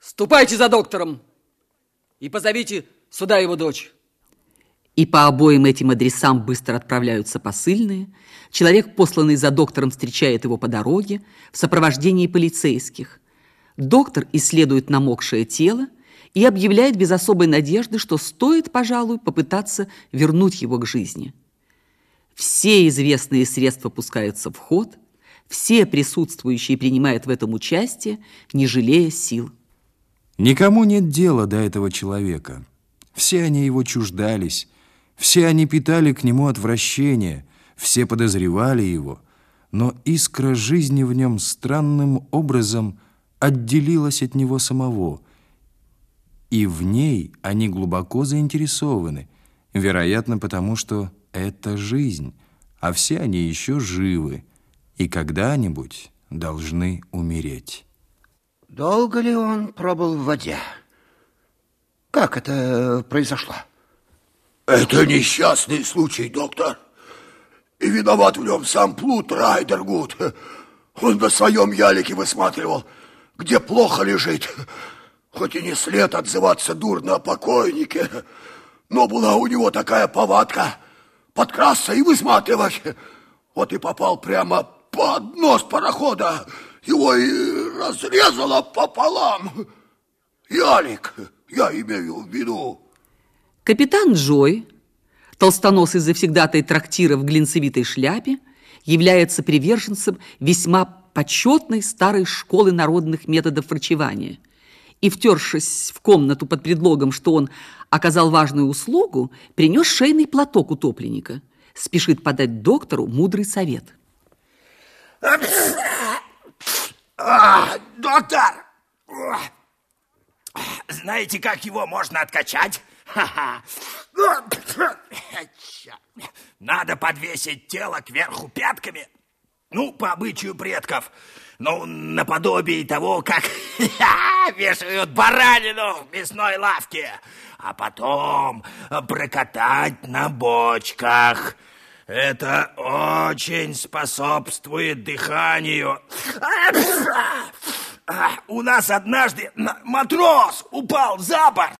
Ступайте за доктором и позовите сюда его дочь. И по обоим этим адресам быстро отправляются посыльные. Человек, посланный за доктором, встречает его по дороге в сопровождении полицейских. Доктор исследует намокшее тело и объявляет без особой надежды, что стоит, пожалуй, попытаться вернуть его к жизни. Все известные средства пускаются в ход, все присутствующие принимают в этом участие, не жалея сил. Никому нет дела до этого человека. Все они его чуждались, все они питали к нему отвращение, все подозревали его, но искра жизни в нем странным образом отделилась от него самого, и в ней они глубоко заинтересованы, вероятно, потому что это жизнь, а все они еще живы и когда-нибудь должны умереть. Долго ли он пробыл в воде? Как это произошло? Это несчастный случай, доктор. И виноват в нем сам Плут Райдергуд. Он на своем ялике высматривал, где плохо лежит. Хоть и не след отзываться дурно о покойнике, но была у него такая повадка подкрасться и высматривать. Вот и попал прямо под нос парохода. Его и разрезало пополам. Ялик, я имею в виду. Капитан Джой, толстоносый завсегдатай трактира в глинцевитой шляпе, является приверженцем весьма почетной старой школы народных методов врачевания. И, втершись в комнату под предлогом, что он оказал важную услугу, принес шейный платок утопленника. Спешит подать доктору мудрый совет. Доктор! Знаете, как его можно откачать? Надо подвесить тело кверху пятками. Ну, по обычаю предков. Ну, наподобие того, как вешают баранину в мясной лавке. А потом прокатать на бочках. Это очень способствует дыханию. У нас однажды матрос упал за борт